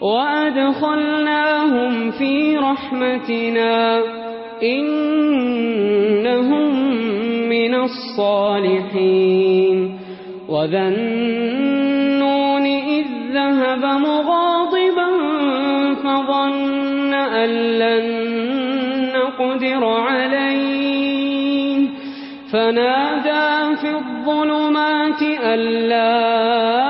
وأدخلناهم في رحمتنا إنهم من الصالحين وذا النون إذ ذهب مغاضبا فظن أن لن نقدر عليه فنادى في الظلمات أن لا